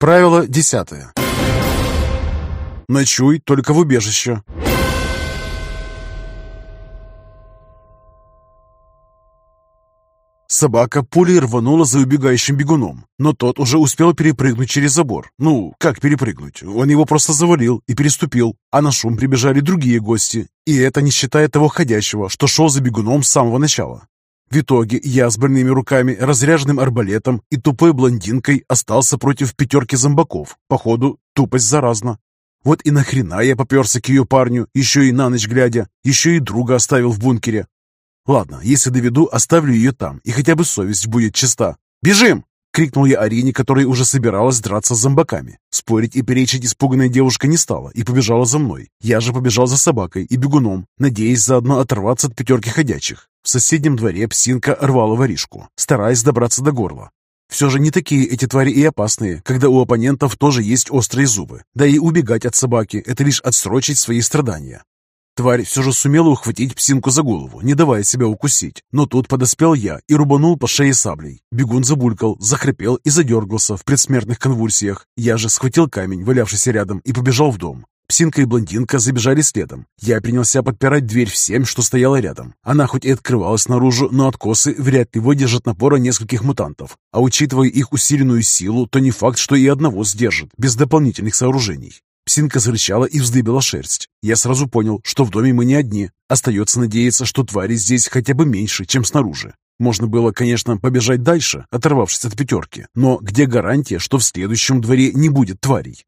Правило десятое. Ночуй только в убежище. Собака пулей рванула за убегающим бегуном, но тот уже успел перепрыгнуть через забор. Ну, как перепрыгнуть? Он его просто завалил и переступил, а на шум прибежали другие гости. И это не считая того ходящего, что шел за бегуном с самого начала. В итоге я с больными руками, разряженным арбалетом и тупой блондинкой остался против пятерки зомбаков. Походу, тупость заразна. Вот и нахрена я поперся к ее парню, еще и на ночь глядя, еще и друга оставил в бункере. Ладно, если доведу, оставлю ее там, и хотя бы совесть будет чиста. «Бежим!» — крикнул я Арине, которая уже собиралась драться с зомбаками. Спорить и перечить испуганная девушка не стала и побежала за мной. Я же побежал за собакой и бегуном, надеясь заодно оторваться от пятерки ходячих. В соседнем дворе псинка рвала воришку, стараясь добраться до горла. Все же не такие эти твари и опасные, когда у оппонентов тоже есть острые зубы. Да и убегать от собаки – это лишь отсрочить свои страдания. Тварь все же сумела ухватить псинку за голову, не давая себя укусить. Но тут подоспел я и рубанул по шее саблей. Бегун забулькал, захрипел и задергался в предсмертных конвульсиях. Я же схватил камень, валявшийся рядом, и побежал в дом. Псинка и блондинка забежали следом. Я принялся подпирать дверь всем, что стояло рядом. Она хоть и открывалась наружу, но откосы вряд ли выдержат напора нескольких мутантов. А учитывая их усиленную силу, то не факт, что и одного сдержит, без дополнительных сооружений. Псинка зарычала и вздыбила шерсть. Я сразу понял, что в доме мы не одни. Остается надеяться, что твари здесь хотя бы меньше, чем снаружи. Можно было, конечно, побежать дальше, оторвавшись от пятерки, но где гарантия, что в следующем дворе не будет тварей?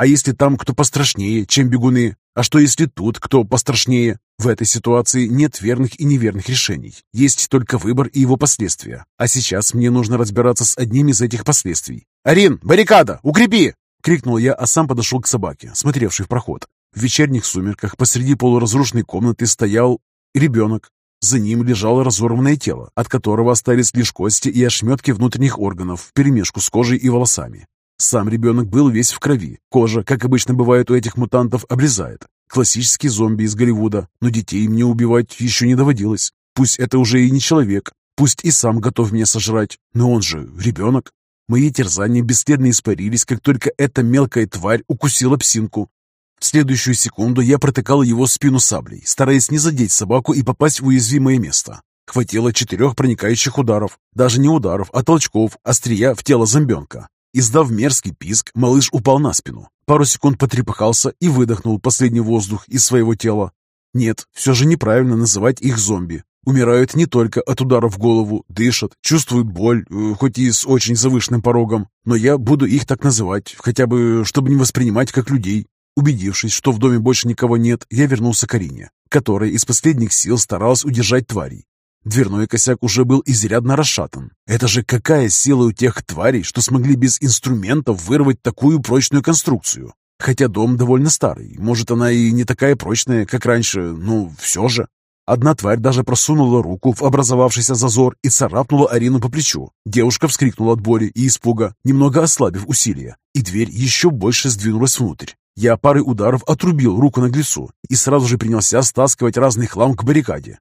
А если там кто пострашнее, чем бегуны? А что если тут кто пострашнее? В этой ситуации нет верных и неверных решений. Есть только выбор и его последствия. А сейчас мне нужно разбираться с одним из этих последствий. «Арин, баррикада! Укрепи!» — крикнул я, а сам подошел к собаке, смотревшей в проход. В вечерних сумерках посреди полуразрушенной комнаты стоял ребенок. За ним лежало разорванное тело, от которого остались лишь кости и ошметки внутренних органов вперемешку с кожей и волосами. Сам ребенок был весь в крови. Кожа, как обычно бывает у этих мутантов, обрезает. Классический зомби из Голливуда, но детей мне убивать еще не доводилось. Пусть это уже и не человек, пусть и сам готов меня сожрать, но он же ребенок. Мои терзания бесследно испарились, как только эта мелкая тварь укусила псинку. В следующую секунду я протыкал его спину саблей, стараясь не задеть собаку и попасть в уязвимое место. Хватило четырех проникающих ударов, даже не ударов, а толчков, острия в тело зомбенка. Издав мерзкий писк, малыш упал на спину. Пару секунд потрепыхался и выдохнул последний воздух из своего тела. Нет, все же неправильно называть их зомби. Умирают не только от удара в голову, дышат, чувствуют боль, э, хоть и с очень завышенным порогом. Но я буду их так называть, хотя бы, чтобы не воспринимать как людей. Убедившись, что в доме больше никого нет, я вернулся к Арине, которая из последних сил старалась удержать тварей. Дверной косяк уже был изрядно расшатан. Это же какая сила у тех тварей, что смогли без инструментов вырвать такую прочную конструкцию. Хотя дом довольно старый, может, она и не такая прочная, как раньше, но все же. Одна тварь даже просунула руку в образовавшийся зазор и царапнула Арину по плечу. Девушка вскрикнула от боли и испуга, немного ослабив усилия, и дверь еще больше сдвинулась внутрь. Я парой ударов отрубил руку наглецу и сразу же принялся стаскивать разный хлам к баррикаде.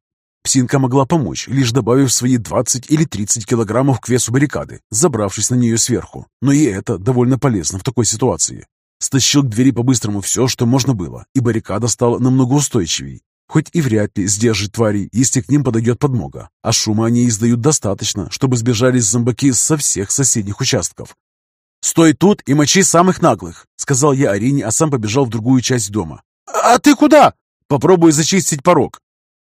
Псинка могла помочь, лишь добавив свои 20 или 30 килограммов к весу баррикады, забравшись на нее сверху. Но и это довольно полезно в такой ситуации. Стащил к двери по-быстрому все, что можно было, и баррикада стала намного устойчивее. Хоть и вряд ли сдержит тварей, если к ним подойдет подмога. А шума они издают достаточно, чтобы сбежались зомбаки со всех соседних участков. «Стой тут и мочи самых наглых!» — сказал я Арине, а сам побежал в другую часть дома. «А ты куда?» «Попробуй зачистить порог.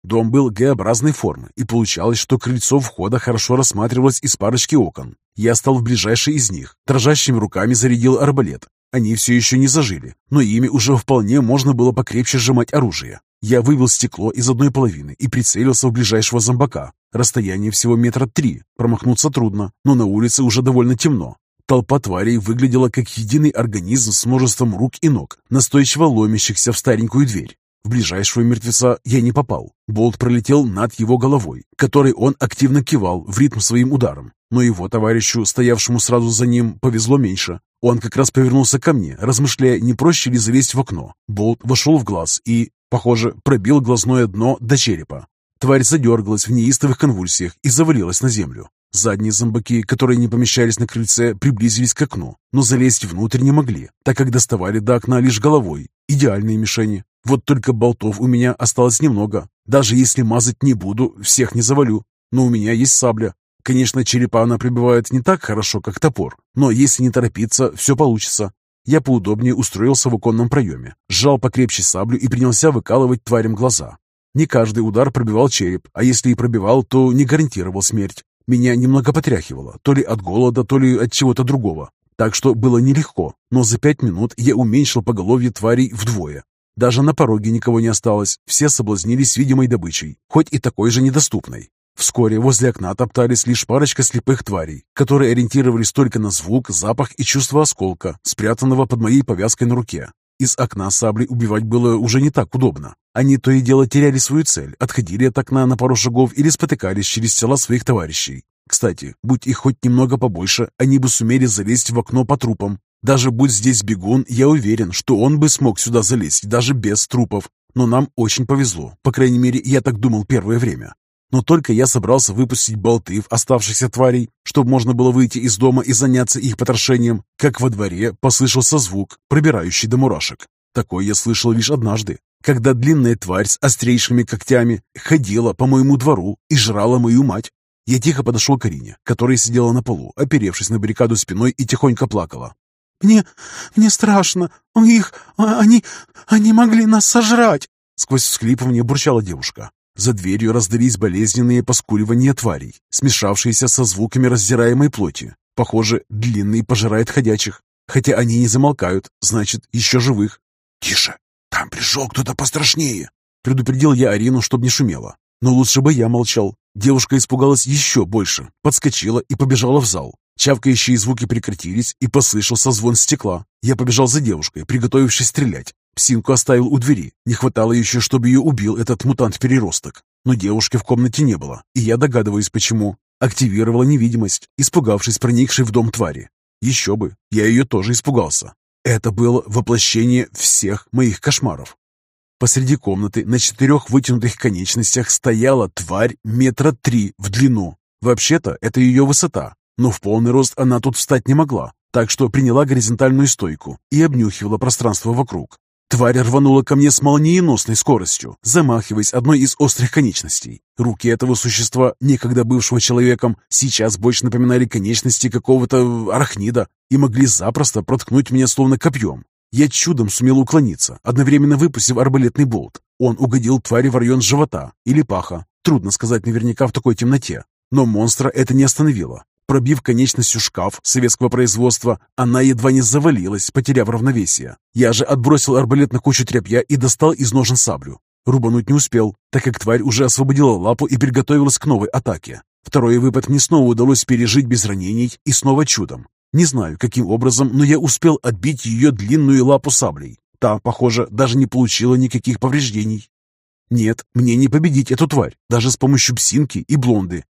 Дом был Г-образной формы, и получалось, что крыльцо входа хорошо рассматривалось из парочки окон. Я стал в ближайшей из них, дрожащими руками зарядил арбалет. Они все еще не зажили, но ими уже вполне можно было покрепче сжимать оружие. Я выбил стекло из одной половины и прицелился в ближайшего зомбака. Расстояние всего метра три, промахнуться трудно, но на улице уже довольно темно. Толпа тварей выглядела как единый организм с множеством рук и ног, настойчиво ломящихся в старенькую дверь. В ближайшего мертвеца я не попал. Болт пролетел над его головой, которой он активно кивал в ритм своим ударом. Но его товарищу, стоявшему сразу за ним, повезло меньше. Он как раз повернулся ко мне, размышляя, не проще ли залезть в окно. Болт вошел в глаз и, похоже, пробил глазное дно до черепа. Тварь задергалась в неистовых конвульсиях и завалилась на землю. Задние зомбаки, которые не помещались на крыльце, приблизились к окну, но залезть внутрь не могли, так как доставали до окна лишь головой. Идеальные мишени. Вот только болтов у меня осталось немного. Даже если мазать не буду, всех не завалю. Но у меня есть сабля. Конечно, черепа она прибивает не так хорошо, как топор, но если не торопиться, все получится. Я поудобнее устроился в оконном проеме, сжал покрепче саблю и принялся выкалывать тварям глаза. Не каждый удар пробивал череп, а если и пробивал, то не гарантировал смерть. Меня немного потряхивало, то ли от голода, то ли от чего-то другого. Так что было нелегко, но за пять минут я уменьшил поголовье тварей вдвое. Даже на пороге никого не осталось, все соблазнились видимой добычей, хоть и такой же недоступной. Вскоре возле окна топтались лишь парочка слепых тварей, которые ориентировались только на звук, запах и чувство осколка, спрятанного под моей повязкой на руке. Из окна саблей убивать было уже не так удобно. Они то и дело теряли свою цель, отходили от окна на пару шагов или спотыкались через тела своих товарищей. Кстати, будь их хоть немного побольше, они бы сумели залезть в окно по трупам. Даже будь здесь бегун, я уверен, что он бы смог сюда залезть, даже без трупов. Но нам очень повезло, по крайней мере, я так думал первое время. Но только я собрался выпустить болты в оставшихся тварей, чтобы можно было выйти из дома и заняться их потрошением, как во дворе послышался звук, пробирающий до мурашек. Такой я слышал лишь однажды, когда длинная тварь с острейшими когтями ходила по моему двору и жрала мою мать. Я тихо подошел к Арине, которая сидела на полу, оперевшись на баррикаду спиной и тихонько плакала. «Мне... мне страшно. Их... А, они... они могли нас сожрать!» Сквозь всхлипывание бурчала девушка. За дверью раздались болезненные поскуливания тварей, смешавшиеся со звуками раздираемой плоти. Похоже, длинный пожирает ходячих. Хотя они не замолкают, значит, еще живых. «Тише! Там пришел кто-то пострашнее!» Предупредил я Арину, чтобы не шумела. Но лучше бы я молчал. Девушка испугалась еще больше, подскочила и побежала в зал. Чавкающие звуки прекратились, и послышался звон стекла. Я побежал за девушкой, приготовившись стрелять. Псинку оставил у двери. Не хватало еще, чтобы ее убил этот мутант-переросток. Но девушки в комнате не было, и я догадываюсь, почему. Активировала невидимость, испугавшись проникшей в дом твари. Еще бы, я ее тоже испугался. Это было воплощение всех моих кошмаров. Посреди комнаты на четырех вытянутых конечностях стояла тварь метра три в длину. Вообще-то это ее высота, но в полный рост она тут встать не могла, так что приняла горизонтальную стойку и обнюхивала пространство вокруг. Тварь рванула ко мне с молниеносной скоростью, замахиваясь одной из острых конечностей. Руки этого существа, некогда бывшего человеком, сейчас больше напоминали конечности какого-то арахнида и могли запросто проткнуть меня словно копьем. Я чудом сумел уклониться, одновременно выпустив арбалетный болт. Он угодил твари в район живота или паха. Трудно сказать наверняка в такой темноте. Но монстра это не остановило. Пробив конечностью шкаф советского производства, она едва не завалилась, потеряв равновесие. Я же отбросил арбалет на кучу тряпья и достал из ножен саблю. Рубануть не успел, так как тварь уже освободила лапу и приготовилась к новой атаке. Второй выпад мне снова удалось пережить без ранений и снова чудом. Не знаю, каким образом, но я успел отбить ее длинную лапу саблей. Та, похоже, даже не получила никаких повреждений. Нет, мне не победить эту тварь, даже с помощью псинки и блонды.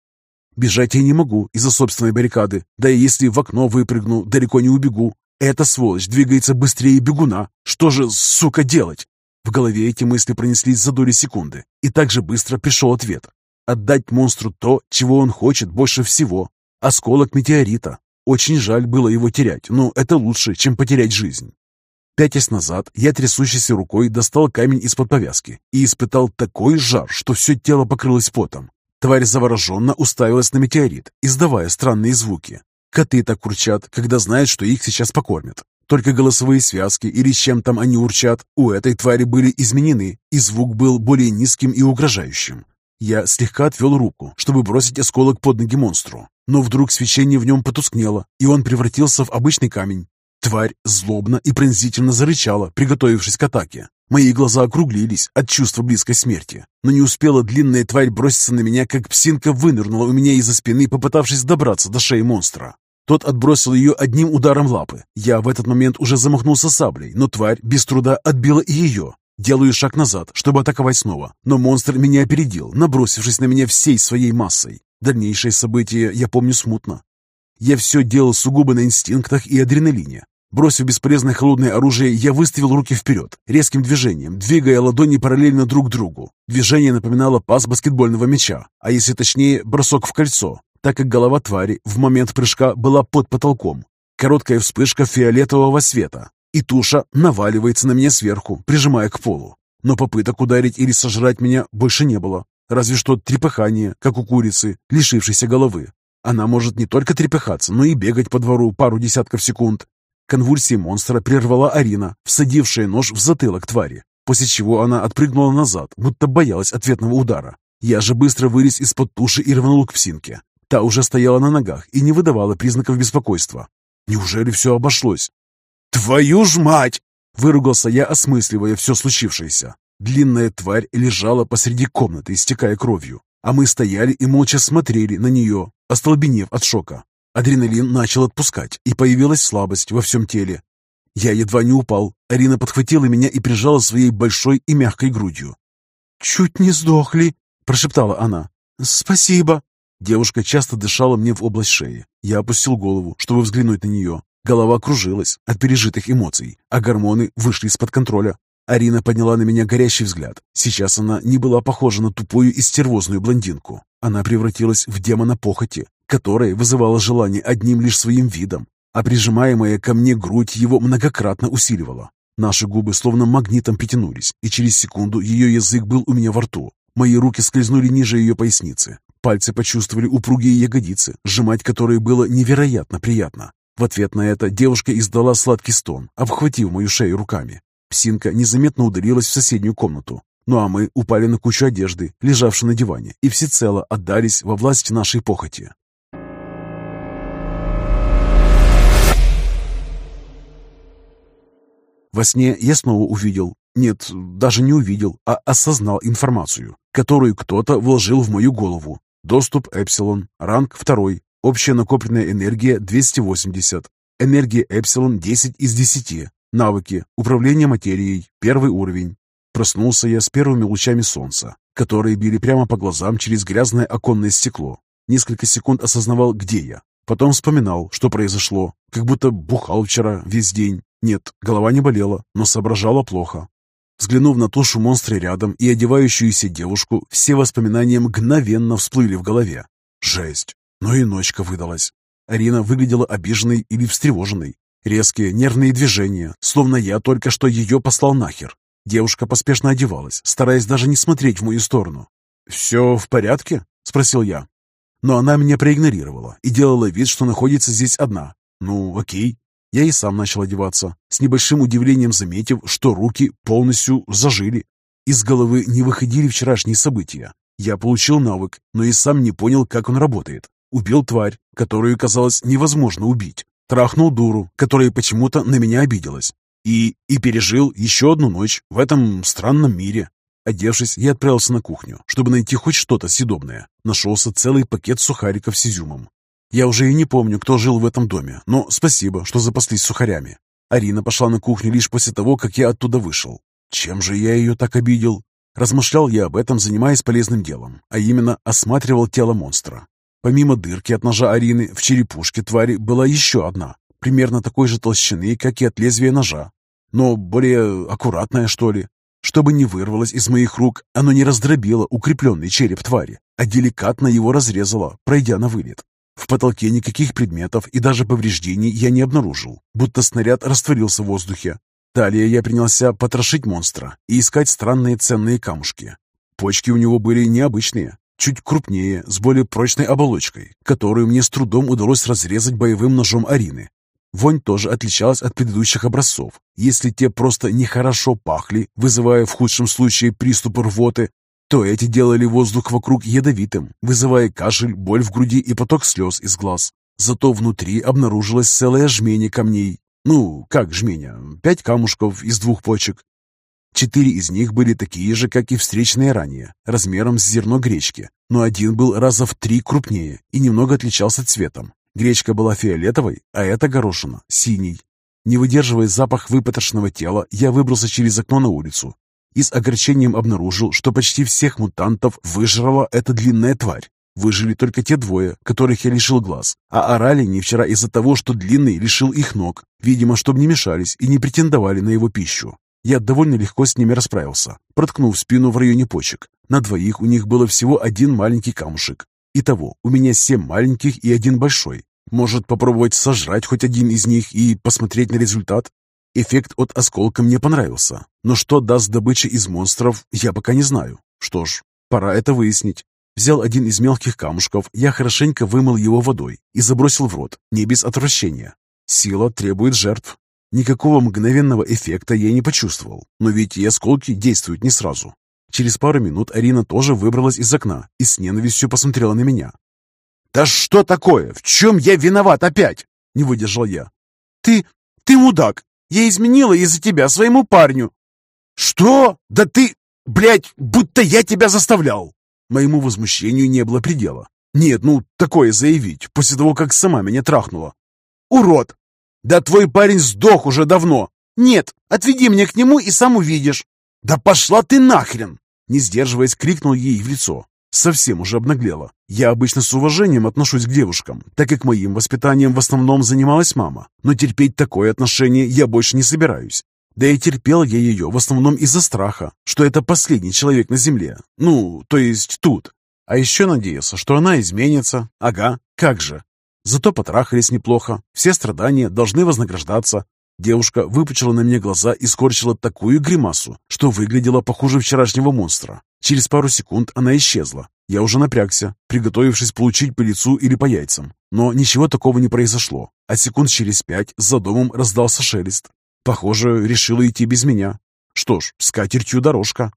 Бежать я не могу из-за собственной баррикады, да и если в окно выпрыгну, далеко не убегу. Эта сволочь двигается быстрее бегуна. Что же, сука, делать? В голове эти мысли пронеслись за доли секунды, и так же быстро пришел ответ. Отдать монстру то, чего он хочет больше всего. Осколок метеорита. Очень жаль было его терять, но это лучше, чем потерять жизнь. Пятясь назад, я трясущейся рукой достал камень из-под повязки и испытал такой жар, что все тело покрылось потом. Тварь завороженно уставилась на метеорит, издавая странные звуки. Коты так урчат, когда знают, что их сейчас покормят. Только голосовые связки или чем там они урчат, у этой твари были изменены, и звук был более низким и угрожающим. Я слегка отвел руку, чтобы бросить осколок под ноги монстру, но вдруг свечение в нем потускнело, и он превратился в обычный камень. Тварь злобно и пронзительно зарычала, приготовившись к атаке. Мои глаза округлились от чувства близкой смерти, но не успела длинная тварь броситься на меня, как псинка вынырнула у меня из-за спины, попытавшись добраться до шеи монстра. Тот отбросил ее одним ударом лапы. Я в этот момент уже замахнулся саблей, но тварь без труда отбила и ее. Делаю шаг назад, чтобы атаковать снова, но монстр меня опередил, набросившись на меня всей своей массой. Дальнейшие события я помню смутно. Я все делал сугубо на инстинктах и адреналине. Бросив бесполезное холодное оружие, я выставил руки вперед, резким движением, двигая ладони параллельно друг другу. Движение напоминало пас баскетбольного мяча, а если точнее, бросок в кольцо. так как голова твари в момент прыжка была под потолком. Короткая вспышка фиолетового света, и туша наваливается на меня сверху, прижимая к полу. Но попыток ударить или сожрать меня больше не было. Разве что трепыхание, как у курицы, лишившейся головы. Она может не только трепыхаться, но и бегать по двору пару десятков секунд. Конвульсии монстра прервала Арина, всадившая нож в затылок твари, после чего она отпрыгнула назад, будто боялась ответного удара. Я же быстро вылез из-под туши и рванул к псинке. Та уже стояла на ногах и не выдавала признаков беспокойства. Неужели все обошлось? «Твою ж мать!» — выругался я, осмысливая все случившееся. Длинная тварь лежала посреди комнаты, истекая кровью, а мы стояли и молча смотрели на нее, остолбенев от шока. Адреналин начал отпускать, и появилась слабость во всем теле. Я едва не упал. Арина подхватила меня и прижала своей большой и мягкой грудью. «Чуть не сдохли», — прошептала она. «Спасибо». Девушка часто дышала мне в область шеи. Я опустил голову, чтобы взглянуть на нее. Голова кружилась от пережитых эмоций, а гормоны вышли из-под контроля. Арина подняла на меня горящий взгляд. Сейчас она не была похожа на тупую и стервозную блондинку. Она превратилась в демона похоти, которая вызывала желание одним лишь своим видом, а прижимаемая ко мне грудь его многократно усиливала. Наши губы словно магнитом притянулись, и через секунду ее язык был у меня во рту. Мои руки скользнули ниже ее поясницы. Пальцы почувствовали упругие ягодицы, сжимать которые было невероятно приятно. В ответ на это девушка издала сладкий стон, обхватив мою шею руками. Псинка незаметно удалилась в соседнюю комнату. Ну а мы упали на кучу одежды, лежавшей на диване, и всецело отдались во власть нашей похоти. Во сне я снова увидел, нет, даже не увидел, а осознал информацию, которую кто-то вложил в мою голову. Доступ Эпсилон, ранг 2, Общая накопленная энергия 280. Энергия Эпсилон 10 из 10. Навыки. Управление материей. Первый уровень. Проснулся я с первыми лучами солнца, которые били прямо по глазам через грязное оконное стекло. Несколько секунд осознавал, где я. Потом вспоминал, что произошло, как будто бухал вчера весь день. Нет, голова не болела, но соображала плохо. Взглянув на тушу монстра рядом и одевающуюся девушку, все воспоминания мгновенно всплыли в голове. Жесть! Но и ночка выдалась. Арина выглядела обиженной или встревоженной. Резкие нервные движения, словно я только что ее послал нахер. Девушка поспешно одевалась, стараясь даже не смотреть в мою сторону. «Все в порядке?» – спросил я. Но она меня проигнорировала и делала вид, что находится здесь одна. «Ну, окей». Я и сам начал одеваться, с небольшим удивлением заметив, что руки полностью зажили. Из головы не выходили вчерашние события. Я получил навык, но и сам не понял, как он работает. Убил тварь, которую казалось невозможно убить. Трахнул дуру, которая почему-то на меня обиделась. И, и пережил еще одну ночь в этом странном мире. Одевшись, я отправился на кухню, чтобы найти хоть что-то съедобное. Нашелся целый пакет сухариков с изюмом. Я уже и не помню, кто жил в этом доме, но спасибо, что запаслись сухарями. Арина пошла на кухню лишь после того, как я оттуда вышел. Чем же я ее так обидел? Размышлял я об этом, занимаясь полезным делом, а именно осматривал тело монстра. Помимо дырки от ножа Арины, в черепушке твари была еще одна, примерно такой же толщины, как и от лезвия ножа, но более аккуратная, что ли. Чтобы не вырвалось из моих рук, оно не раздробило укрепленный череп твари, а деликатно его разрезало, пройдя на вылет. В потолке никаких предметов и даже повреждений я не обнаружил, будто снаряд растворился в воздухе. Далее я принялся потрошить монстра и искать странные ценные камушки. Почки у него были необычные, чуть крупнее, с более прочной оболочкой, которую мне с трудом удалось разрезать боевым ножом Арины. Вонь тоже отличалась от предыдущих образцов. Если те просто нехорошо пахли, вызывая в худшем случае приступ рвоты, то эти делали воздух вокруг ядовитым, вызывая кашель, боль в груди и поток слез из глаз. Зато внутри обнаружилось целое жмение камней. Ну, как жменя? Пять камушков из двух почек, Четыре из них были такие же, как и встречные ранее, размером с зерно гречки, но один был раза в три крупнее и немного отличался цветом. Гречка была фиолетовой, а эта горошина – синей. Не выдерживая запах выпотрошенного тела, я выбрался через окно на улицу и с огорчением обнаружил, что почти всех мутантов выжрала эта длинная тварь. Выжили только те двое, которых я лишил глаз, а орали не вчера из-за того, что длинный лишил их ног, видимо, чтобы не мешались и не претендовали на его пищу. Я довольно легко с ними расправился, проткнув спину в районе почек. На двоих у них было всего один маленький камушек. Итого, у меня семь маленьких и один большой. Может попробовать сожрать хоть один из них и посмотреть на результат? Эффект от осколка мне понравился, но что даст добыча из монстров, я пока не знаю. Что ж, пора это выяснить. Взял один из мелких камушков, я хорошенько вымыл его водой и забросил в рот, не без отвращения. Сила требует жертв. Никакого мгновенного эффекта я не почувствовал, но ведь и осколки действуют не сразу. Через пару минут Арина тоже выбралась из окна и с ненавистью посмотрела на меня. «Да что такое? В чем я виноват опять?» — не выдержал я. «Ты... ты мудак! Я изменила из-за тебя своему парню!» «Что? Да ты, блядь, будто я тебя заставлял!» Моему возмущению не было предела. Нет, ну, такое заявить, после того, как сама меня трахнула. «Урод! Да твой парень сдох уже давно!» «Нет, отведи меня к нему и сам увидишь!» «Да пошла ты нахрен!» Не сдерживаясь, крикнул ей в лицо. Совсем уже обнаглела. Я обычно с уважением отношусь к девушкам, так как моим воспитанием в основном занималась мама. Но терпеть такое отношение я больше не собираюсь. Да и терпел я ее в основном из-за страха, что это последний человек на земле. Ну, то есть тут. А еще надеялся, что она изменится. Ага, как же. Зато потрахались неплохо. Все страдания должны вознаграждаться. Девушка выпучила на меня глаза и скорчила такую гримасу, что выглядела похуже вчерашнего монстра. Через пару секунд она исчезла. Я уже напрягся, приготовившись получить по лицу или по яйцам. Но ничего такого не произошло. А секунд через пять за домом раздался шелест. Похоже, решила идти без меня. Что ж, с катертью дорожка.